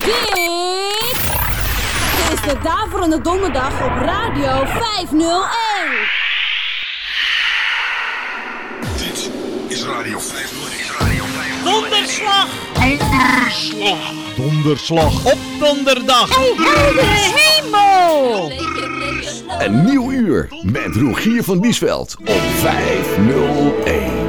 Dit is de Daverende Donderdag op Radio 501. Dit is Radio 501. Is Radio 501. Donderslag! Donderslag. Donderslag. Op donderdag! hemel! Een nieuw uur met Rogier van Biesveld op 501.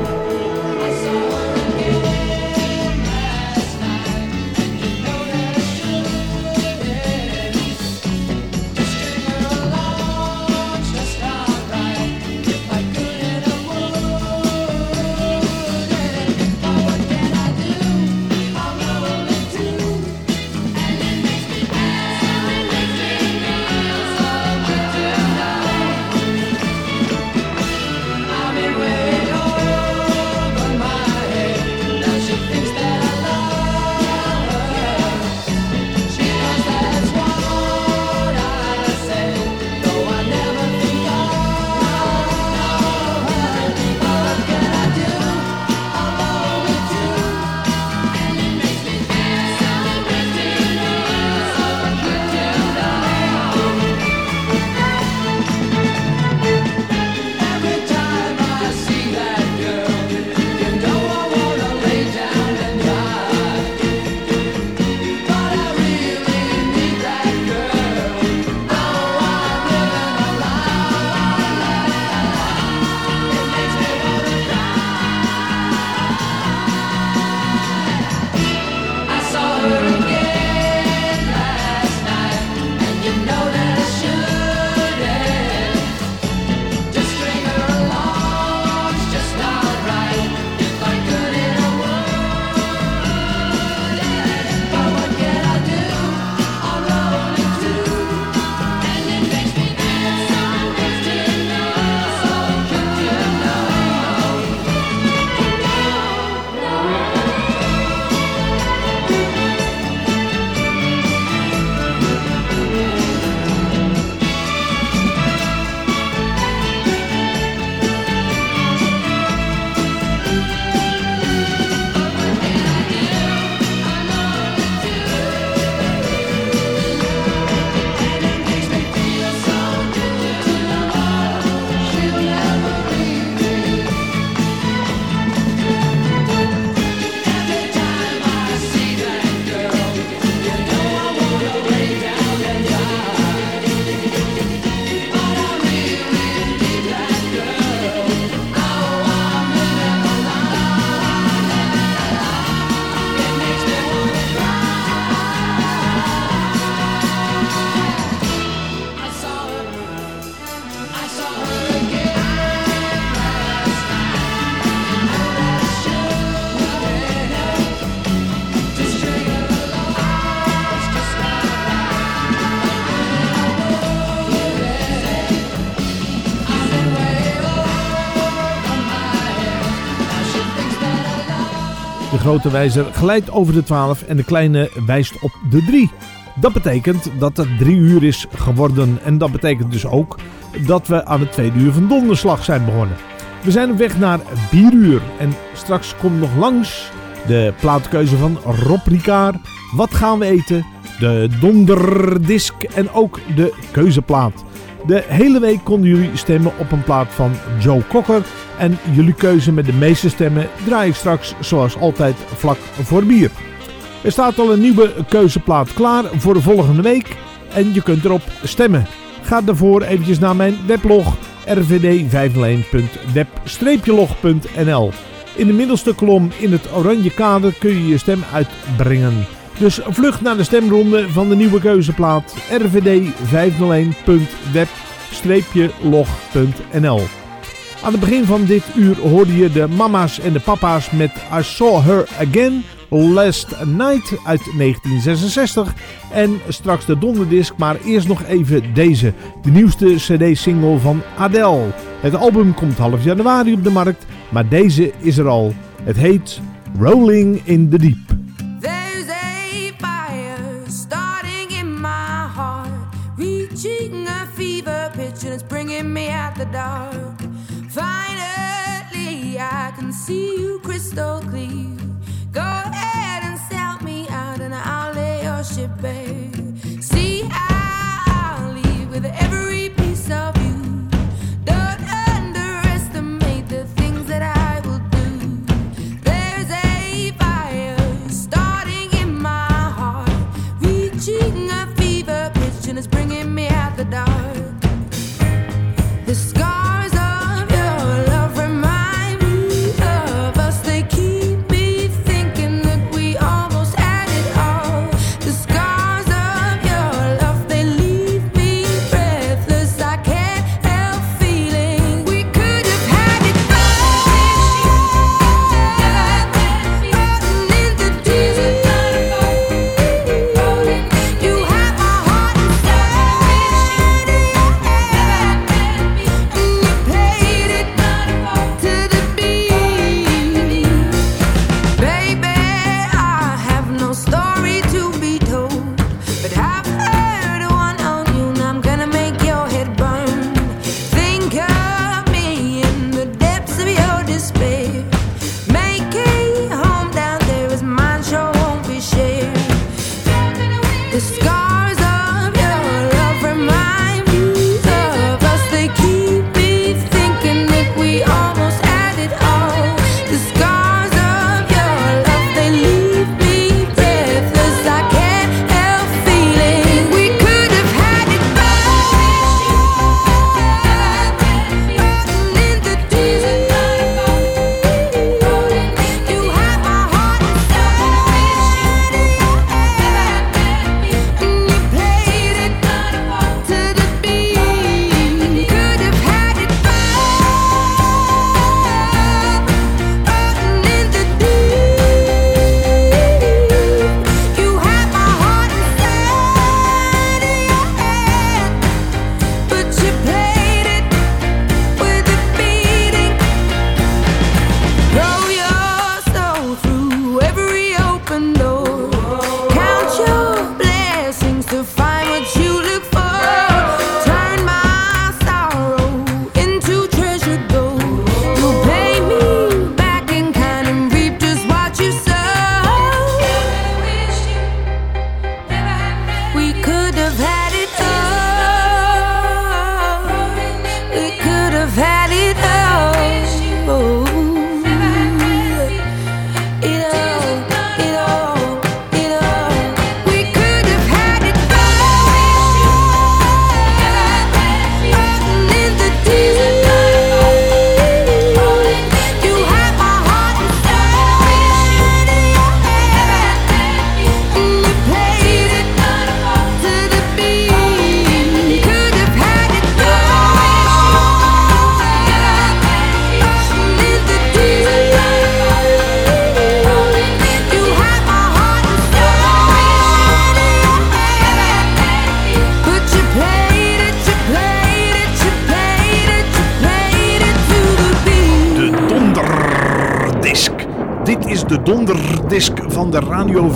Grote wijzer glijdt over de 12 en de kleine wijst op de 3. Dat betekent dat het 3 uur is geworden. En dat betekent dus ook dat we aan het tweede uur van donderslag zijn begonnen. We zijn op weg naar 4 uur. En straks komt nog langs de plaatkeuze van Rob Ricard. Wat gaan we eten? De donderdisc en ook de keuzeplaat. De hele week konden jullie stemmen op een plaat van Joe Cocker. En jullie keuze met de meeste stemmen draai ik straks zoals altijd vlak voor bier. Er staat al een nieuwe keuzeplaat klaar voor de volgende week. En je kunt erop stemmen. Ga daarvoor eventjes naar mijn weblog rvd501.web-log.nl In de middelste kolom in het oranje kader kun je je stem uitbrengen. Dus vlug naar de stemronde van de nieuwe keuzeplaat rvd501.web-log.nl Aan het begin van dit uur hoorde je de mama's en de papa's met I Saw Her Again Last Night uit 1966. En straks de donderdisc, maar eerst nog even deze. De nieuwste cd-single van Adele. Het album komt half januari op de markt, maar deze is er al. Het heet Rolling in the Deep. Me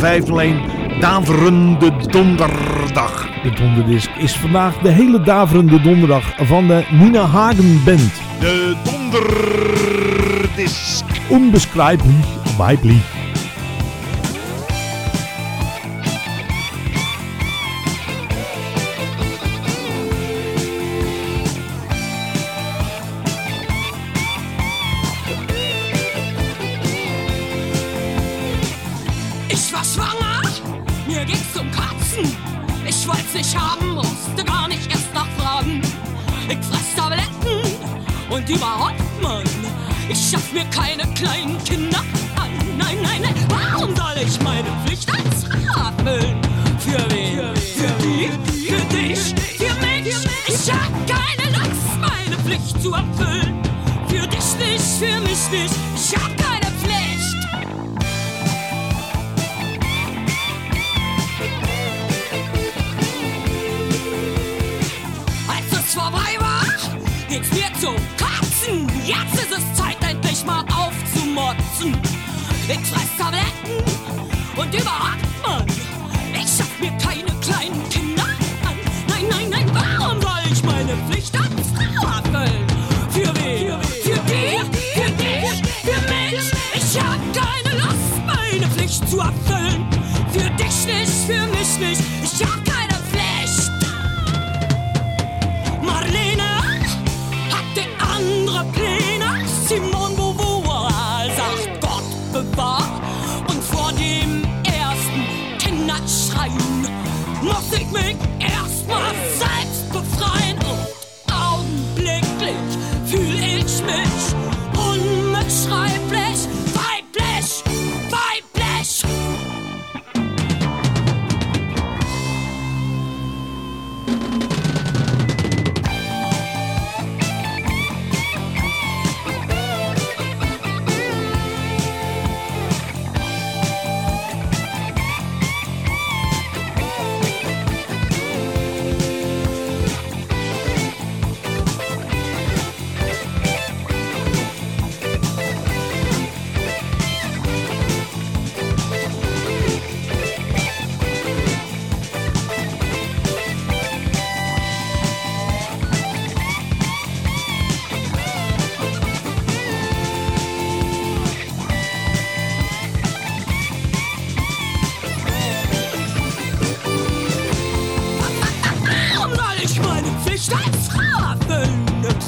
501 Daverende Donderdag. De donderdisc is vandaag de hele Daverende Donderdag van de Nina Hagen Band. De Donderdisc. Onbeschrijfelijk, weiblich. Für dich nicht, für mich nicht, ich hab keine Pflicht. Als es vorbei war, ging's mir zum Kotzen. Jetzt ist es Zeit, endlich mal aufzumotzen. Ich fress Tabletten und überhaupt, Mann, ich schaff mir keine zu erfüllen. Für dich nicht, für mich nicht.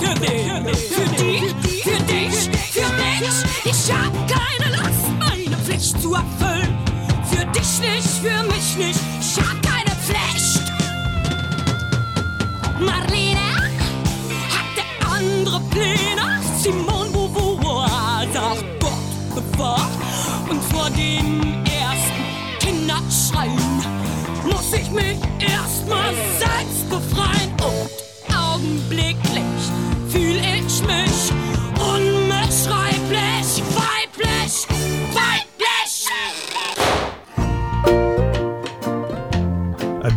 Für wen? Für die? Für dich? Für mich? Ich hab keine Lust, meine Pflicht zu erfüllen. Für dich nicht, für mich nicht. Ich hab keine Pflicht. Marlene hatte andere Pläne. Simone Beauvoir sagt Gott bewahr. Und vor dem ersten Kinderschreien muss ich mich erstmal selbst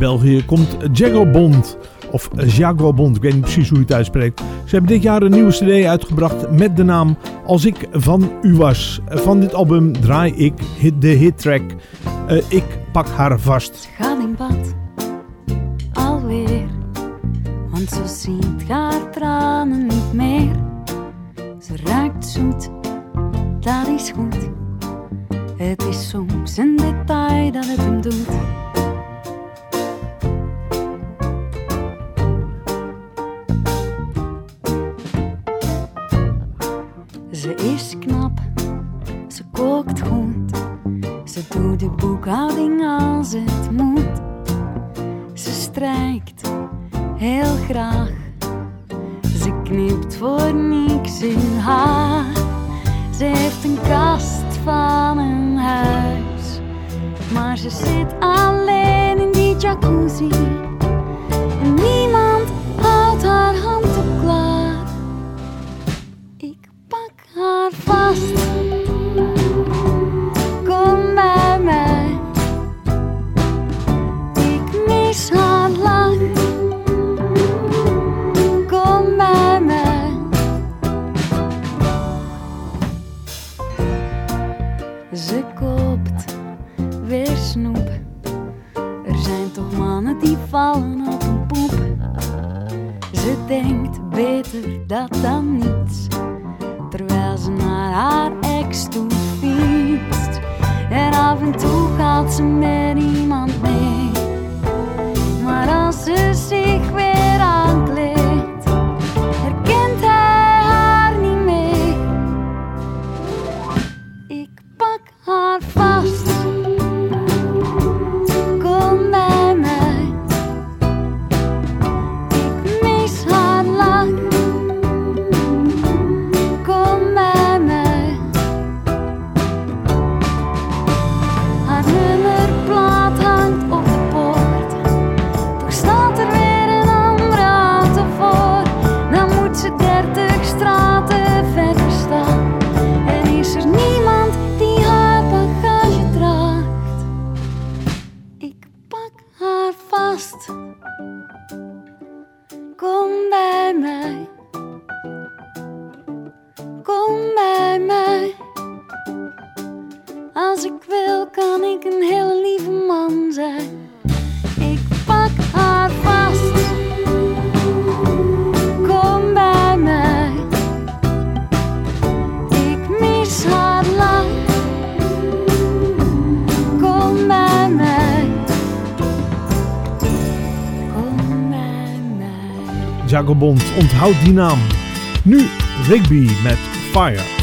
België komt Jago Bond. Of Jago Bond, ik weet niet precies hoe je het uitspreekt. Ze hebben dit jaar een nieuwe cd uitgebracht met de naam Als ik van u was. Van dit album draai ik hit- de hittrack eh, Ik pak haar vast. gaat in bad. Alweer. Want ze ziet haar tranen niet meer. Ze ruikt zoet, dat is goed. Het is soms een detail dat het hem doet. Ze doet de boekhouding als het moet. Ze strijkt heel graag. Ze knipt voor niks in haar. Ze heeft een kast van een huis. Maar ze zit alleen in die jacuzzi. En niemand houdt haar hand op klaar. Ik pak haar vast. Jacobond. Onthoud die naam. Nu Rigby met Fire.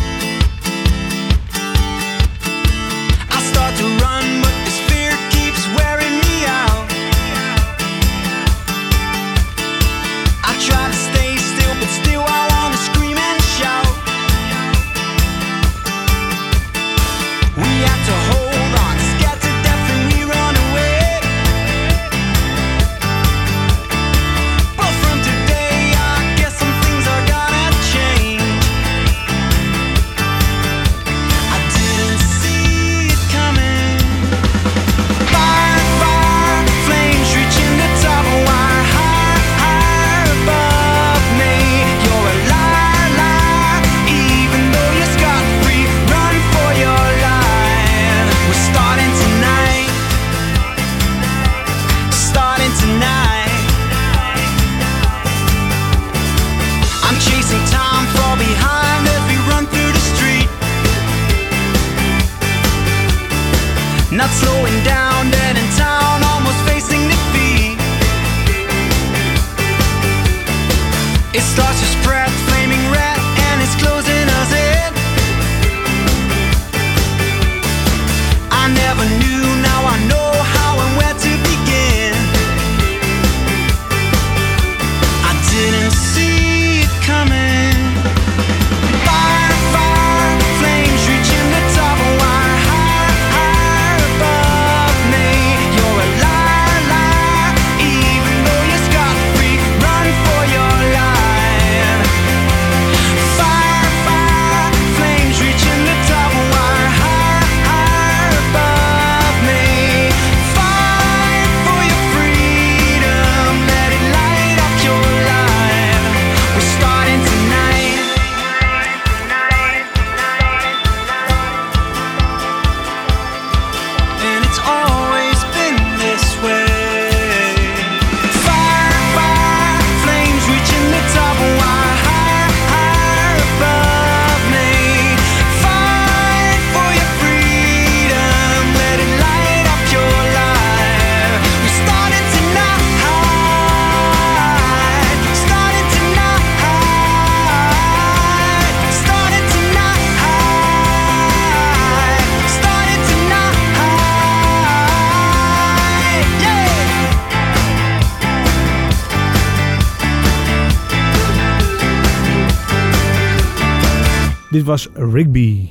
Rigby.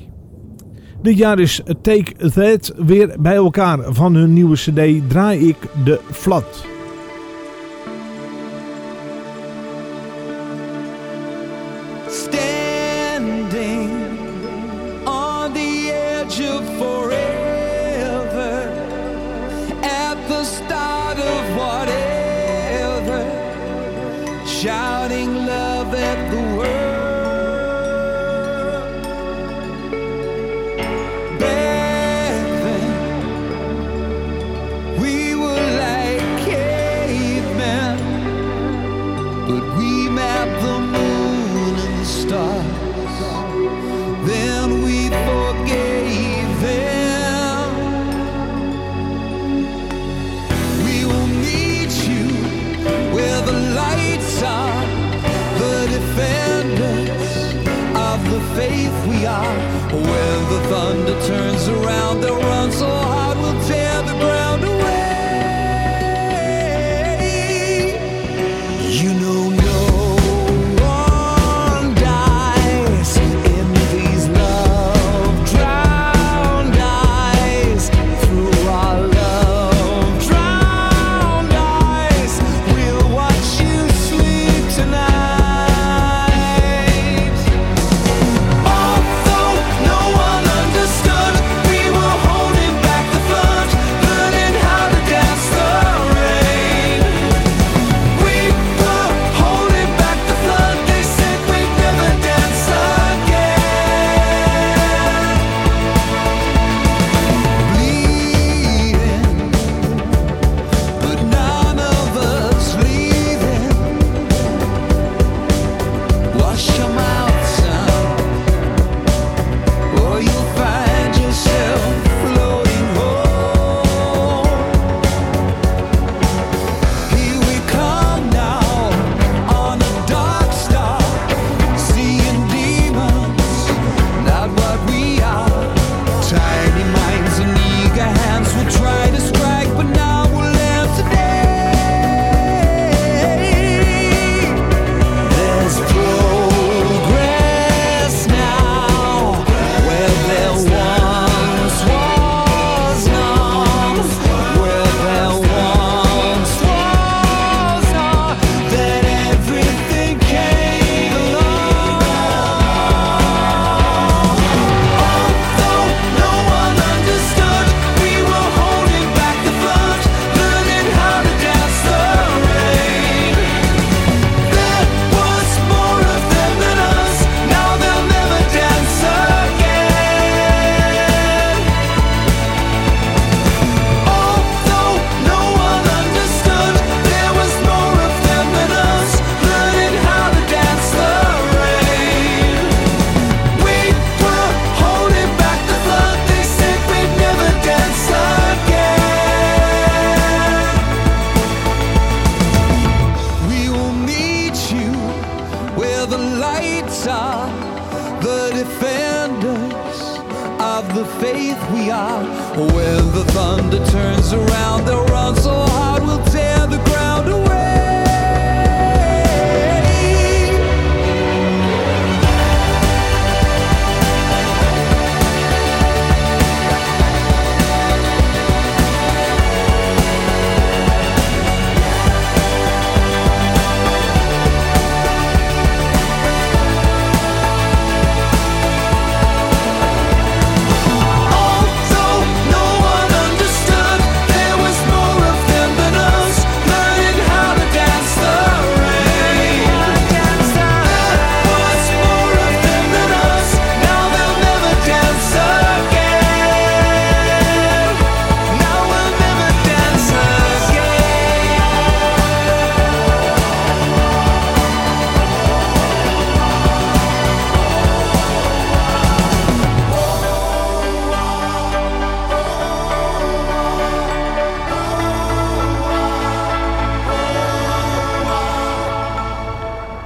Dit jaar is Take That weer bij elkaar. Van hun nieuwe cd draai ik de Flat. When the thunder turns around,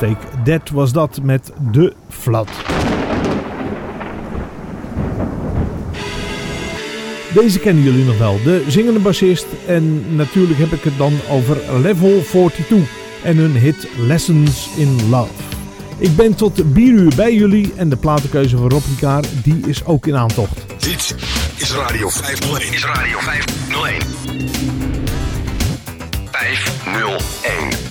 Take That was dat met De Flat. Deze kennen jullie nog wel, de zingende bassist. En natuurlijk heb ik het dan over Level 42 en hun hit Lessons in Love. Ik ben tot 4 uur bij jullie en de platenkeuze van Rob die is ook in aantocht. Dit is Radio 501. Is Radio 501. 501.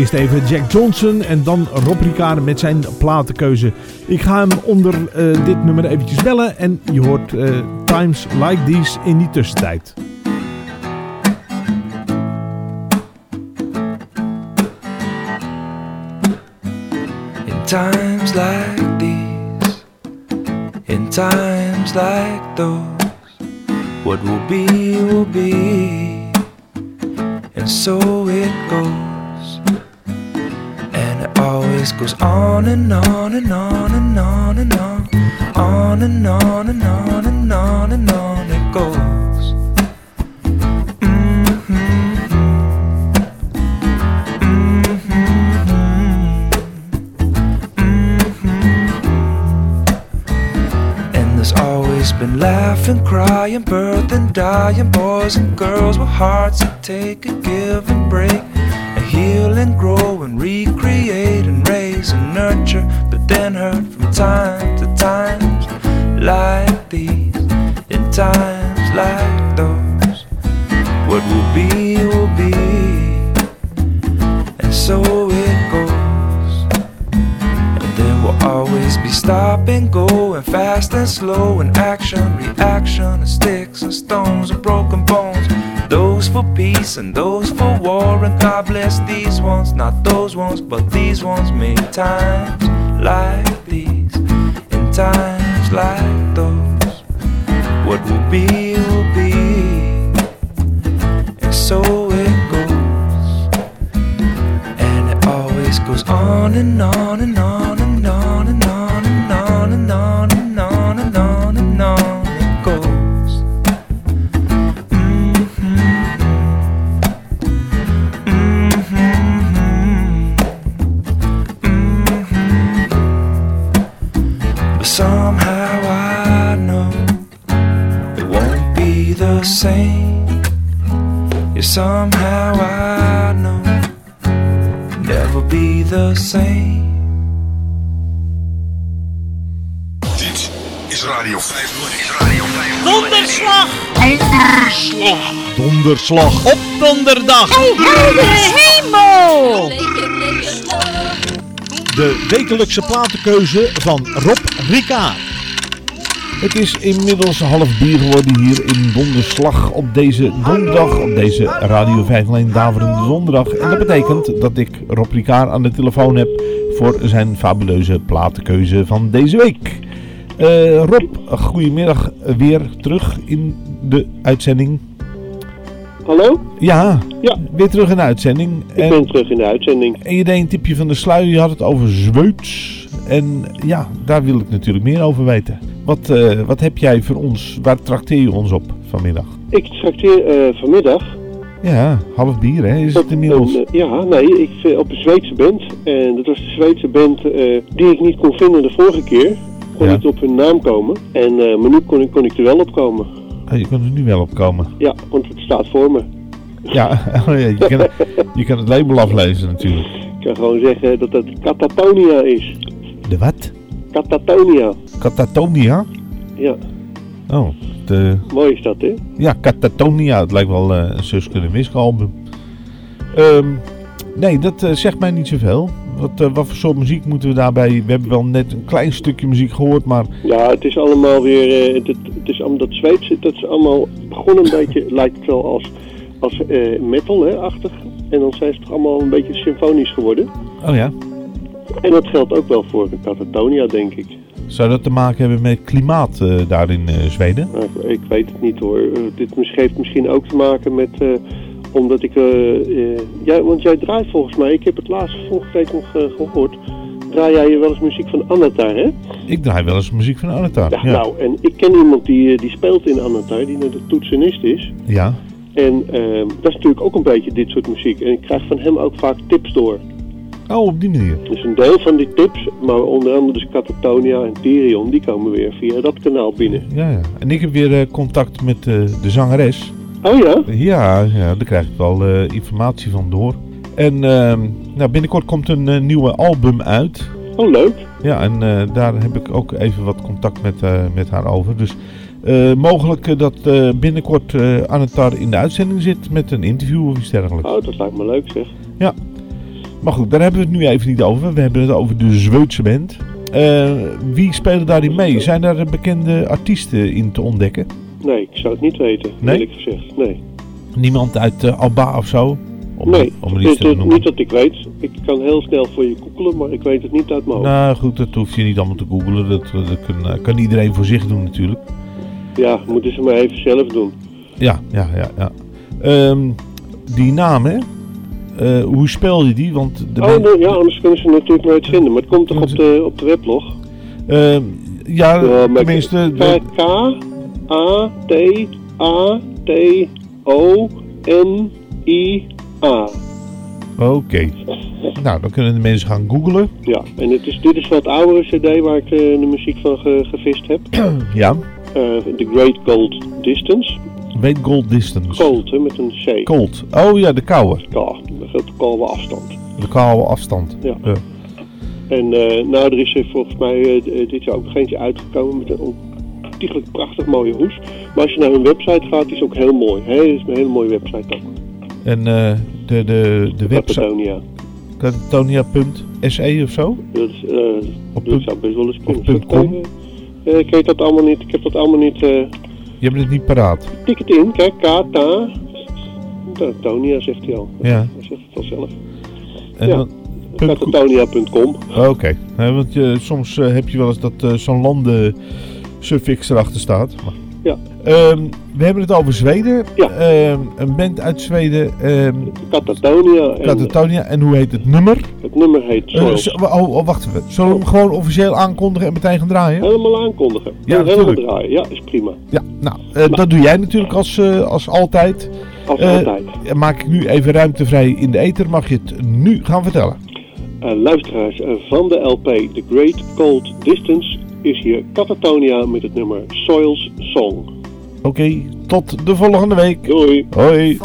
Eerst even Jack Johnson en dan Rob Ricard met zijn platenkeuze. Ik ga hem onder eh, dit nummer eventjes bellen en je hoort eh, Times Like These in die tussentijd. In times like these, in times like those, what will be will be, and so it goes. And it goes on and on and on and on and on, on and on and on and on and on it goes. Mm-hmm. Mm-hmm. Mm-hmm. And there's always been laughing, crying, birth and dying boys and girls with hearts that take a give and break, and heal and grow and recreate and raise and nurture, but then hurt from time to times like these, in times like those. What will be will be, and so it goes. And there will always be stop and go and fast and slow and action, reaction, and sticks and stones and broken bones. Those for peace and those for war. And God bless these ones, not those ones, but these ones make times like these, in times like those. What will be, wekelijkse platenkeuze van Rob Ricard. Het is inmiddels half bier geworden hier in Donderslag op deze donderdag, op deze Radio 501 Daverende Donderdag. En dat betekent dat ik Rob Ricard aan de telefoon heb voor zijn fabuleuze platenkeuze van deze week. Eh, Rob, goedemiddag weer terug in de uitzending. Hallo? Ja, Ja. weer terug in de uitzending. Ik ben terug in de uitzending. En je deed een tipje van de sluier, je had het over Zweuts. En ja, daar wil ik natuurlijk meer over weten. Wat, eh, wat heb jij voor ons, waar trakteer je ons op vanmiddag? Ik trakteer eh, vanmiddag Ja, half bier hè, is het inmiddels. een, eh, ja, nee, ik, op een Zweedse band. En dat was de Zweedse band die ik niet kon vinden de vorige keer. Kon Ja. niet op hun naam komen. En eh, maar nu kon, ik- kon ik er wel op komen. Je kan er nu wel op komen. Ja, want het staat voor me. Ja, oh je, kan, je kan het label aflezen natuurlijk. Ik kan gewoon zeggen dat het Catatonia is. De wat? Catatonia. Catatonia? Ja, Oh, de, mooi is dat, hè? ja, Catatonia. Het lijkt wel eh, een Suske de Wisk album. Ehm, nee, dat eh, zegt mij niet zoveel. Wat, eh, wat voor soort muziek moeten we daarbij... We hebben wel net een klein stukje muziek gehoord, maar... Ja, het is allemaal weer. eh, het, het, is allemaal dat Zweedse, dat is allemaal begonnen een beetje, lijkt het wel als, als eh, metal, hè, achtig. En dan zijn ze toch allemaal een beetje symfonisch geworden. Oh ja, En dat geldt ook wel voor de Catatonia, denk ik. zou dat te maken hebben met klimaat eh, daar in Zweden? Maar ik- ik weet het niet hoor. Dit heeft misschien ook te maken met. Omdat ik. eh, eh, jij, want jij draait volgens mij, ik heb het laatst vorige week nog eh, gehoord. Draai jij wel eens muziek van Anatar, hè? Ik draai wel eens muziek van Anatar. Ja, Ja, Nou, en ik ken iemand die, die speelt in Anatar, die net de toetsenist is. ja. En ehm, dat is natuurlijk ook een beetje dit soort muziek. En ik krijg van hem ook vaak tips door. Oh, op die manier. Dus een deel van die tips, maar onder andere dus Catatonia en Tyrion, die komen weer via dat kanaal binnen. Ja, ja. En ik heb weer contact met de zangeres. Oh ja? Ja, ja, daar krijg ik wel eh, informatie van door. En ehm, nou, binnenkort komt een eh, nieuwe album uit. Oh leuk. Ja, en eh, daar heb ik ook even wat contact met, met haar over. Dus mogelijk dat binnenkort eh Anatar in de uitzending zit met een interview of iets dergelijks. Oh, dat lijkt me leuk zeg. Ja. Maar goed, daar hebben we het nu even niet over. We hebben het over de Zweedse band. Wie spelen daarin mee? Zijn daar bekende artiesten in te ontdekken? Nee, ik zou het niet weten, nee? eerlijk gezegd. Nee. Niemand uit uh, Alba of zo? Nee, om het, dus niet dat ik weet. Ik kan heel snel voor je googelen, maar ik weet het niet uit mijn hoofd. Nou goed, dat hoef je niet allemaal te googelen. Dat, dat kan, eh, kan, iedereen voor zich doen natuurlijk. Ja, moeten ze maar even zelf doen. Ja, ja, ja. ja. Ehm, die naam, hè? Eh, hoe spel je die? Want de oh, nee, ja, anders kunnen ze natuurlijk nooit vinden. Maar het komt toch op de, op de weblog? Ehm, ja, tenminste... bij K? A-T-A-T-O-N-I-A. Oké. Nou, dan kunnen de mensen gaan googlen. Ja, en het is, dit is wat oudere cd waar ik eh, de, muziek van gevist heb. ja. Eh, de Great Gold Distance. Great Gold Distance. Cold, hè, met een C. Cold. Oh ja, de koude. Ja, de koude afstand. De koude afstand. Ja. En eh, nou, er is er volgens mij dit jaar ook eentje uitgekomen met een ontiegelijk prachtig mooie hoes. Maar als je naar hun website gaat, die is ook heel mooi. Het is een hele mooie website ook. En eh, de, de, de website... Catatonia. Catatonia.se of zo? Dat, is, eh, dat zou best wel eens kunnen. com? eh, ik weet dat allemaal niet. Ik heb dat allemaal niet. Je hebt het niet paraat. tik het in, kijk, Kata. Catatonia zegt hij al. Ja. Hij zegt het al zelf. En ja. dan- Catatonia.com. Oké. Want je, soms heb je wel eens dat zo'n landen suffix erachter staat. Ja. Ehm, we hebben het over Zweden. Ehm, een band uit Zweden. ehm Catatonia. En Catatonia. En hoe heet het nummer? het nummer heet Eh, Soils. oh, oh, wacht even. Zullen we hem gewoon officieel aankondigen en meteen gaan draaien? Helemaal aankondigen. Ja, En helemaal draaien. Ja, is prima. Ja, nou, eh, dat doe jij natuurlijk als, eh, als altijd. Als altijd. Maak ik nu even ruimte vrij in de ether. Mag je het nu gaan vertellen? Luisteraars van de LP The Great Cold Distance is hier Catatonia met het nummer Soils Song. Oké, tot de volgende week. Doei. Hoi.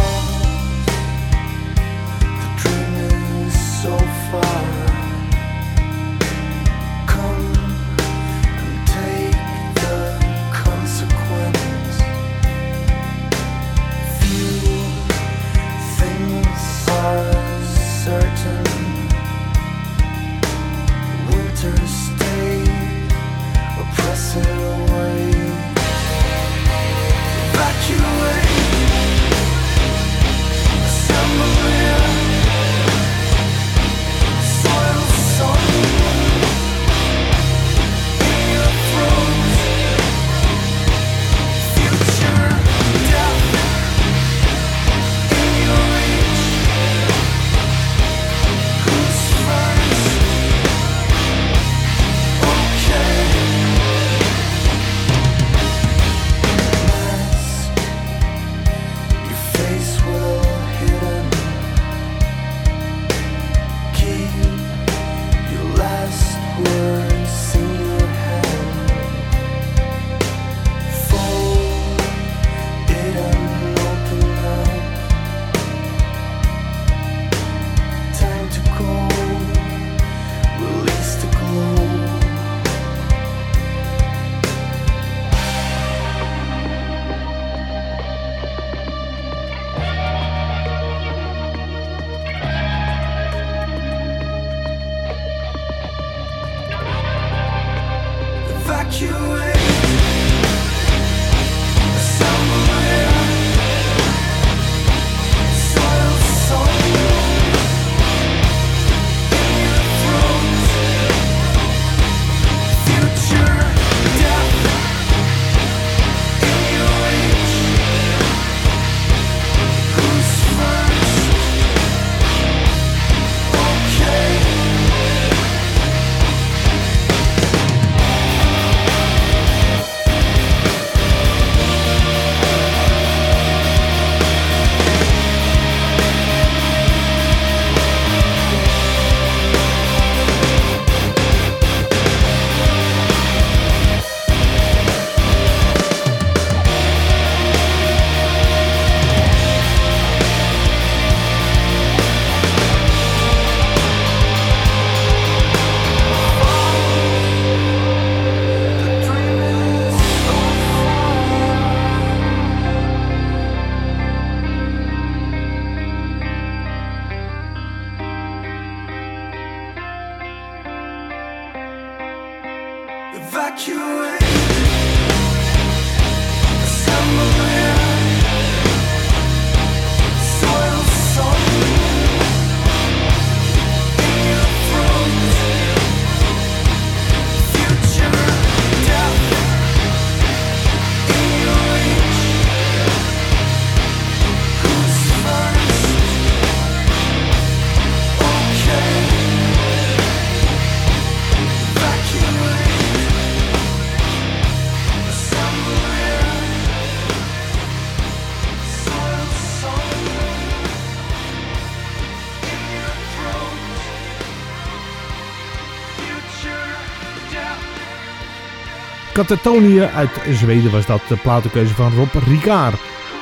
Katatonië uit Zweden was dat, de platenkeuze van Rob Ricard.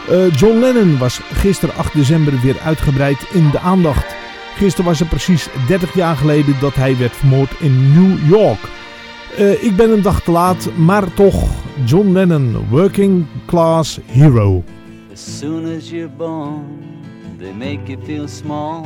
Eh, John Lennon was gisteren 8 december weer uitgebreid in de aandacht. Gisteren was het precies 30 jaar geleden dat hij werd vermoord in New York. Eh, ik ben een dag te laat, maar toch John Lennon, Working Class Hero. As you're born, they make you feel small.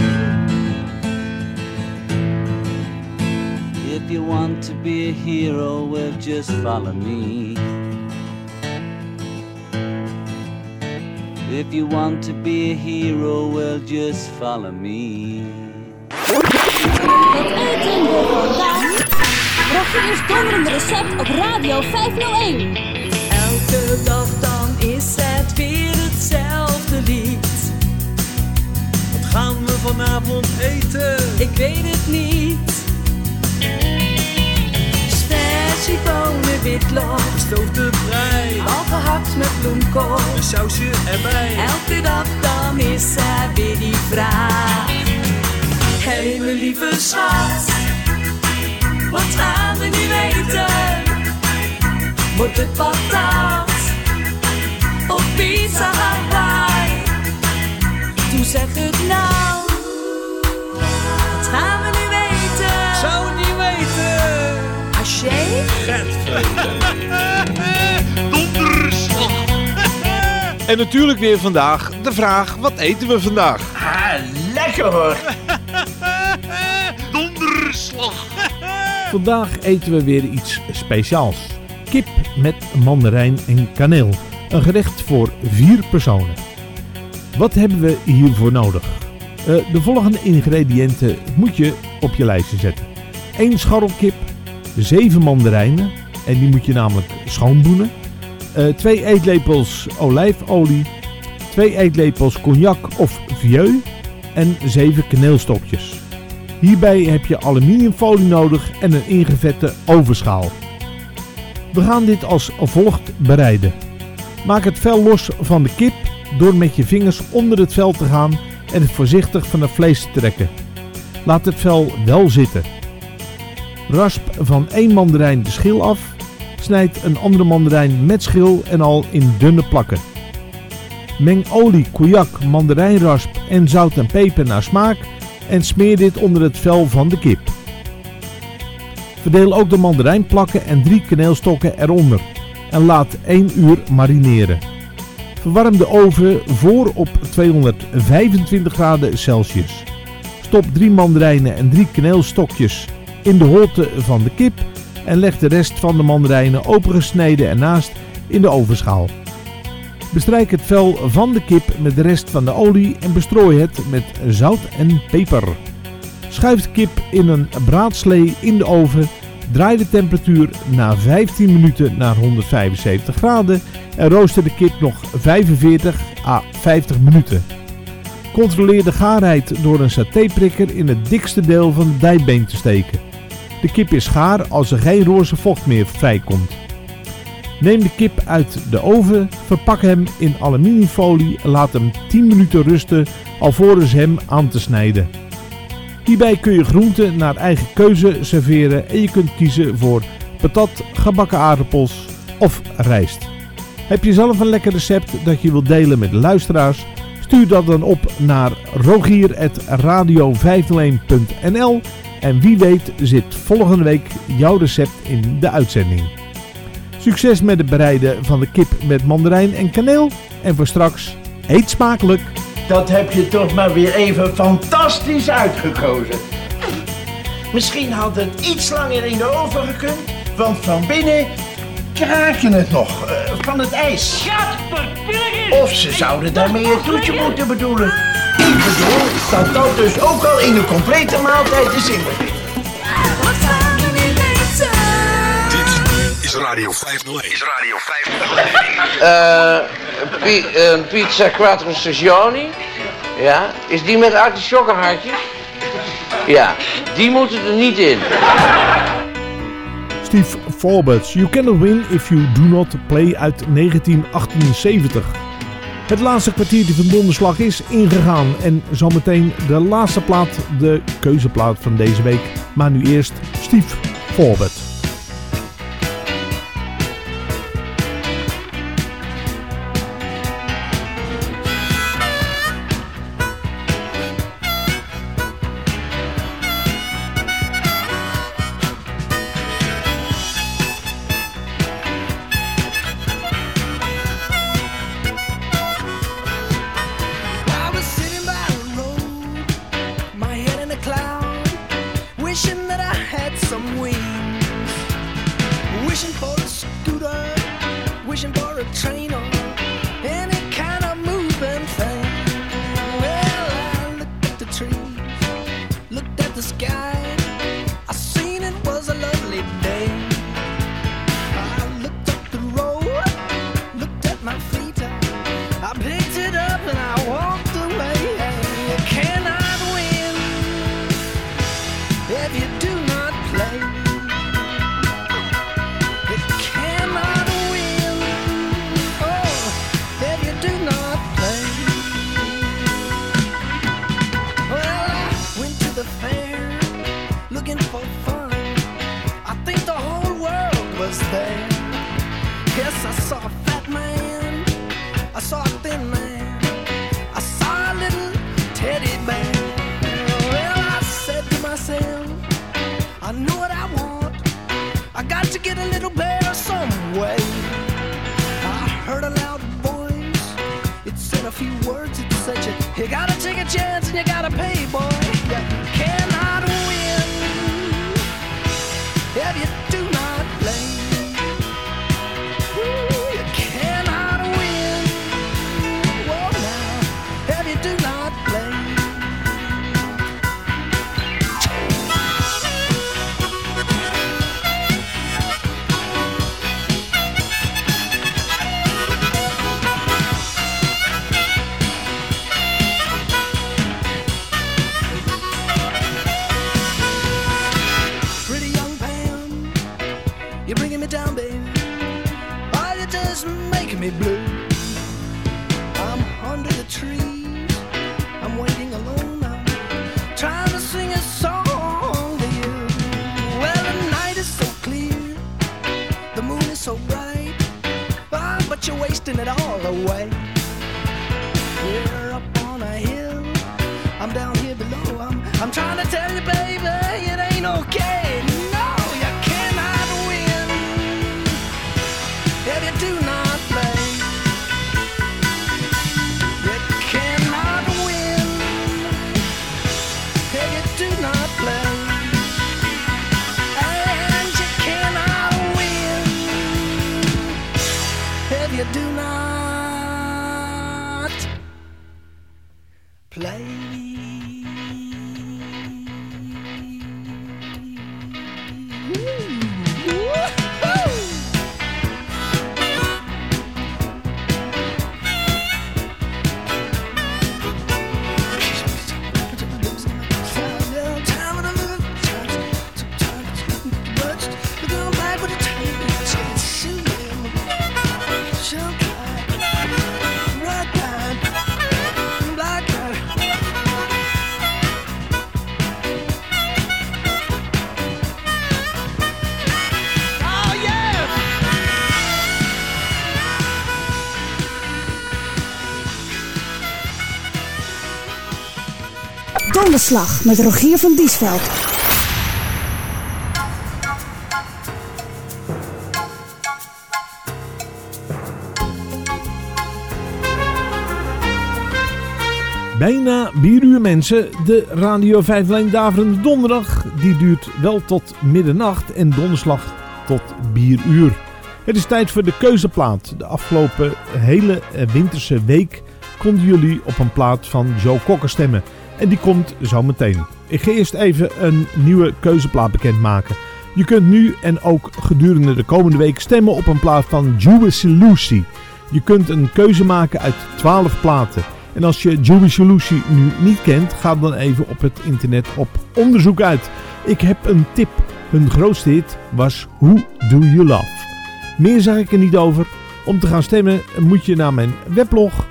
You want to be a hero, well, just follow me. If you want to be a hero, well, just follow me. Het eten vandaag. Donderende recept op Radio 501. Elke dag dan is het weer hetzelfde lied. Wat gaan we vanavond eten? Ik weet het niet. Witlof, Gestoofde brei, al gehakt met bloemkool. Een sausje erbij. Elke dag dan is er weer die vraag. Hé hey, mijn lieve schat, wat gaan we nu eten? Wordt het patat of pizza Hawaii? Toen zeg het nou, Haché? Donderslag. En natuurlijk weer vandaag de vraag, wat eten we vandaag? Ah, lekker hoor. Donderslag. Vandaag eten we weer iets speciaals. Kip met mandarijn en kaneel. Een gerecht voor vier personen. Wat hebben we hiervoor nodig? Eh, de volgende ingrediënten moet je op je lijstje zetten. 1 scharrel 7 mandarijnen, en die moet je namelijk schoonboenen. 2 eetlepels olijfolie, 2 eetlepels cognac of vieux en 7 kaneelstokjes. Hierbij heb je aluminiumfolie nodig en een ingevette ovenschaal. We gaan dit als volgt bereiden. Maak het vel los van de kip door met je vingers onder het vel te gaan en het voorzichtig van het vlees te trekken. Laat het vel wel zitten. Rasp van één mandarijn de schil af. Snijd een andere mandarijn met schil en al in dunne plakken. Meng olie, cognac, mandarijnrasp en zout en peper naar smaak en smeer dit onder het vel van de kip. Verdeel ook de mandarijnplakken en drie kaneelstokken eronder en laat 1 uur marineren. Verwarm de oven voor op 225 graden Celsius. Stop 3 mandarijnen en 3 kaneelstokjes in de holte van de kip en leg de rest van de mandarijnen opengesneden ernaast in de ovenschaal. Bestrijk het vel van de kip met de rest van de olie en bestrooi het met zout en peper. Schuif de kip in een braadslee in de oven. Draai de temperatuur na 15 minuten naar 175 graden en rooster de kip nog 45 à 50 minuten. Controleer de gaarheid door een satéprikker in het dikste deel van het dijbeen te steken. De kip is gaar als er geen roze vocht meer vrijkomt. Neem de kip uit de oven, verpak hem in aluminiumfolie en laat hem 10 minuten rusten alvorens hem aan te snijden. Hierbij kun je groenten naar eigen keuze serveren en je kunt kiezen voor patat, gebakken aardappels of rijst. Heb je zelf een lekker recept dat je wilt delen met de luisteraars? Stuur dat dan op naar rogier.radio501.nl en wie weet zit volgende week jouw recept in de uitzending. Succes met het bereiden van de kip met mandarijn en kaneel. En voor straks, eet smakelijk! Dat heb je toch maar weer even fantastisch uitgekozen. Misschien had het iets langer in de oven gekund, want van binnen kraakte het nog eh, van het ijs. Of ze zouden daarmee een toetje moeten bedoelen. Ik bedoel dat dat dus ook al in een complete maaltijd is inbegrepen. Nu eten? Dit is Radio 501. Is Radio 501. Eh, pi- een pizza quattro stagioni. Ja. Is die met artichokkenhartjes? Ja. Die moeten er niet in. Steve Forbes, You Cannot Win If You Do Not Play uit 1978. Het laatste kwartiertje van donderslag is ingegaan en zometeen de laatste plaat, de keuzeplaat van deze week. Maar nu eerst Steve Forbes. You gotta take a chance and you gotta pay, boy. Donderslag met Rogier van Diesveld. Bijna 4 uur mensen. De Radio 5 lijn Daverende Donderdag. Die duurt wel tot middernacht en donderslag tot 4 uur. Het is tijd voor de keuzeplaat. De afgelopen hele winterse week konden jullie op een plaat van Joe Cocker stemmen. En die komt zo meteen. Ik ga eerst even een nieuwe keuzeplaat bekendmaken. Je kunt nu en ook gedurende de komende week stemmen op een plaat van Jewish Lucy. Je kunt een keuze maken uit 12 platen. En als je Jewish Lucy nu niet kent, ga dan even op het internet op onderzoek uit. Ik heb een tip. Hun grootste hit was Who Do You Love? Meer zeg ik er niet over. Om te gaan stemmen moet je naar mijn weblog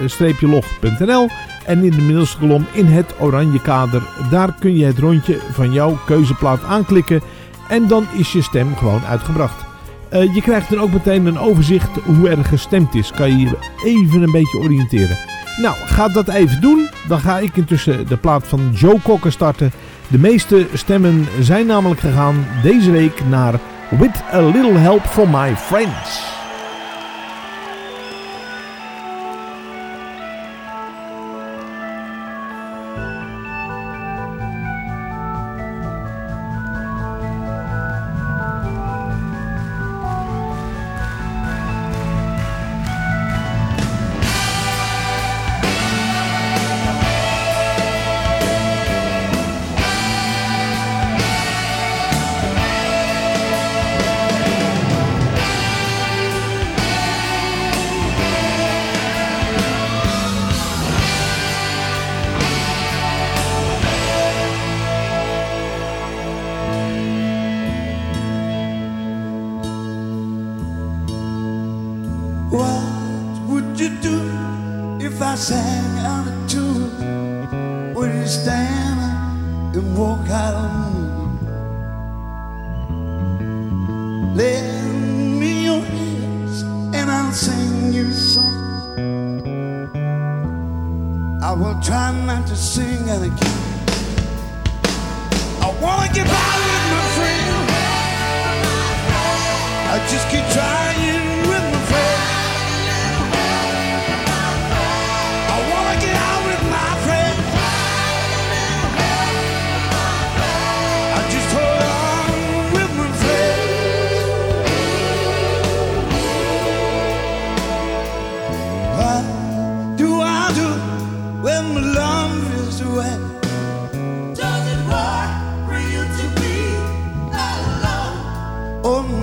rvd501.web-log.nl en in de middelste kolom in het oranje kader, daar kun je het rondje van jouw keuzeplaat aanklikken en dan is je stem gewoon uitgebracht. Eh, je krijgt dan ook meteen een overzicht hoe er gestemd is. Kan je je even een beetje oriënteren. Nou, ga dat even doen. Dan ga ik intussen de plaat van Joe Cocker starten. De meeste stemmen zijn namelijk gegaan deze week naar With a Little Help from My Friends.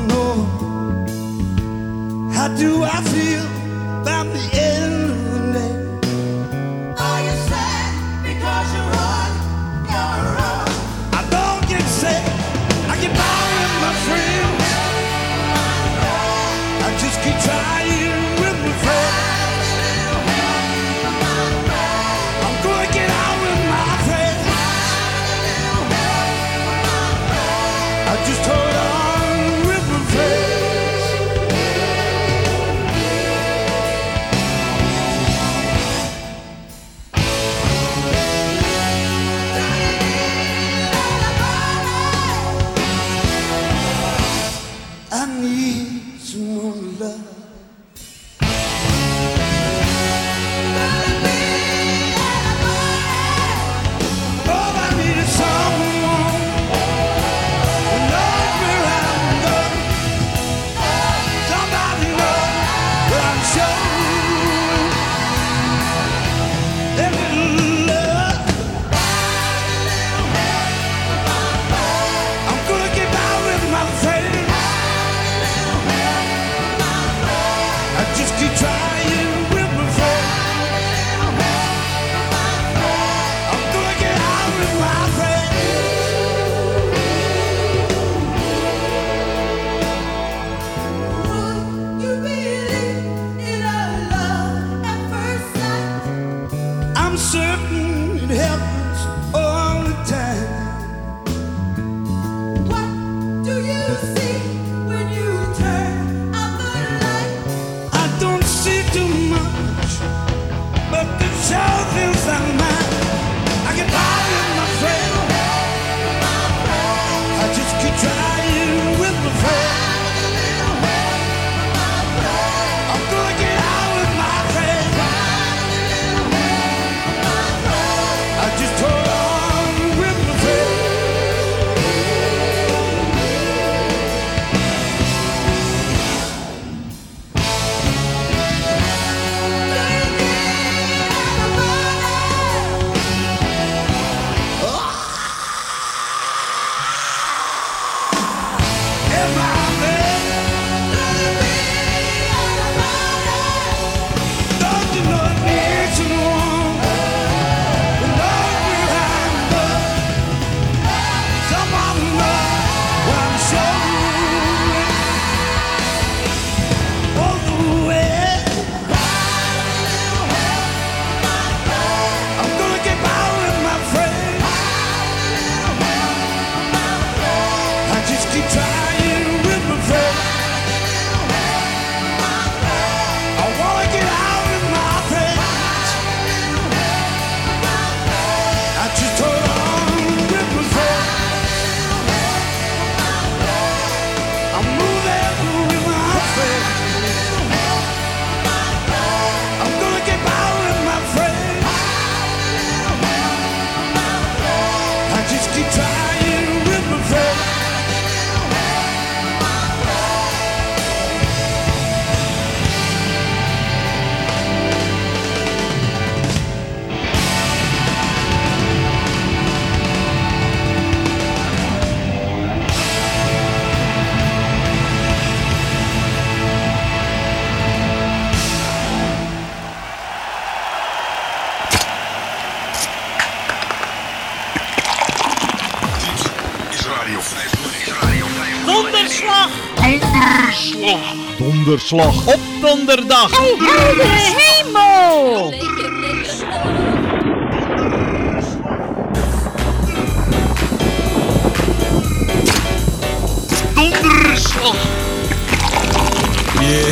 No. How do I feel about the end Donderslag. Op donderdag! Heldere hemel! Donderslag! Yeah.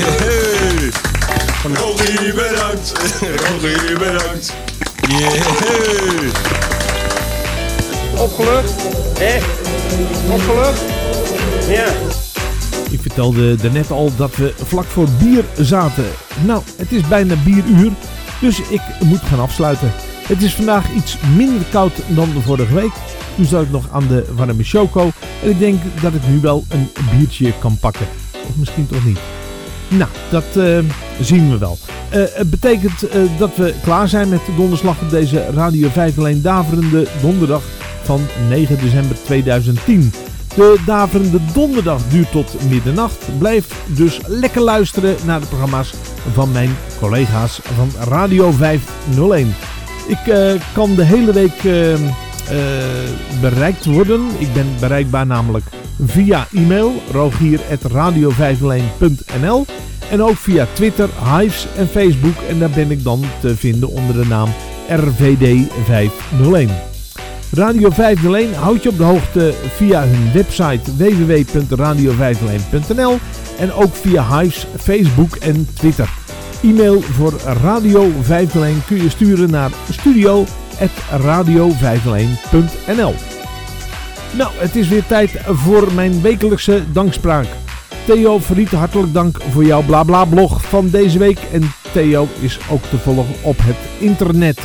Rogie bedankt. Rogie bedankt. Yeah. Opgelucht? Hé? Opgelucht? Ja. Ik vertelde daarnet al dat we vlak voor bier zaten. Nou, het is bijna bieruur, dus ik moet gaan afsluiten. Het is vandaag iets minder koud dan de vorige week. Toen zat ik nog aan de warme choco. En ik denk dat ik nu wel een biertje kan pakken. Of misschien toch niet. Nou, dat eh, zien we wel. Eh, het betekent eh, dat we klaar zijn met de donderslag op deze Radio 5 alleen daverende donderdag van 9 december 2010. De daverende donderdag duurt tot middernacht. Blijf dus lekker luisteren naar de programma's van mijn collega's van Radio 501. Ik eh, kan de hele week eh, eh, bereikt worden. Ik ben bereikbaar namelijk via e-mail rogier.radio501.nl en ook via Twitter, Hives en Facebook. En daar ben ik dan te vinden onder de naam RVD 501. Radio 501 houdt je op de hoogte via hun website www.radio501.nl en ook via Hives, Facebook en Twitter. E-mail voor Radio 501 kun je sturen naar studio.radio501.nl Nou, het is weer tijd voor mijn wekelijkse dankspraak. Theo Verriet, hartelijk dank voor jouw blabla blog van deze week. En Theo is ook te volgen op het internet.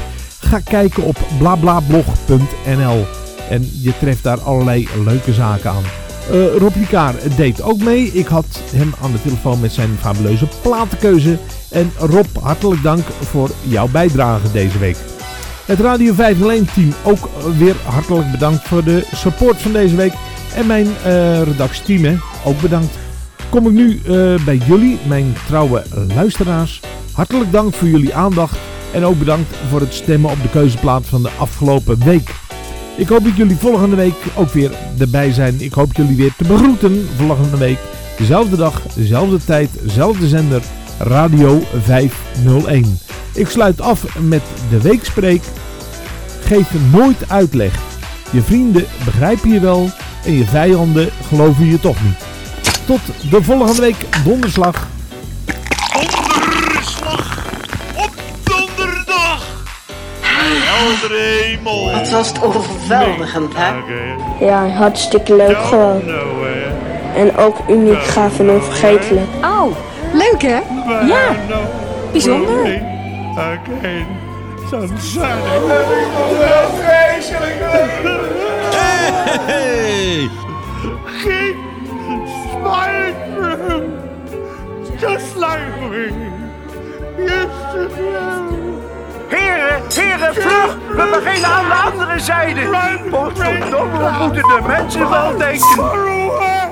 Ga kijken op blablablog.nl en je treft daar allerlei leuke zaken aan. Eh Rob Ricard deed ook mee. Ik had hem aan de telefoon met zijn fabuleuze platenkeuze. En Rob, hartelijk dank voor jouw bijdrage deze week. Het Radio 501 team ook weer hartelijk bedankt voor de support van deze week. En mijn eh redactieteam hè, ook bedankt. Kom ik nu eh, bij jullie, mijn trouwe luisteraars. Hartelijk dank voor jullie aandacht. En ook bedankt voor het stemmen op de keuzeplaat van de afgelopen week. Ik hoop dat jullie volgende week ook weer erbij zijn. Ik hoop jullie weer te begroeten volgende week. Dezelfde dag, dezelfde tijd, dezelfde zender. Radio 501. Ik sluit af met de weekspreek. Geef nooit uitleg. Je vrienden begrijpen je wel en je vijanden geloven je toch niet. Tot de volgende week donderslag. Donderslag Wat was het overweldigend, hè? Ja, hartstikke leuk gewoon. En ook uniek, gaaf en onvergetelijk. Oh, leuk hè? Ja, bijzonder. Again. Sunshine. Hey! Keep smiling through. Just like we used to do. Heren, heren, vlug! We beginnen aan de andere zijde. Potverdomme, wat moeten de mensen wel denken?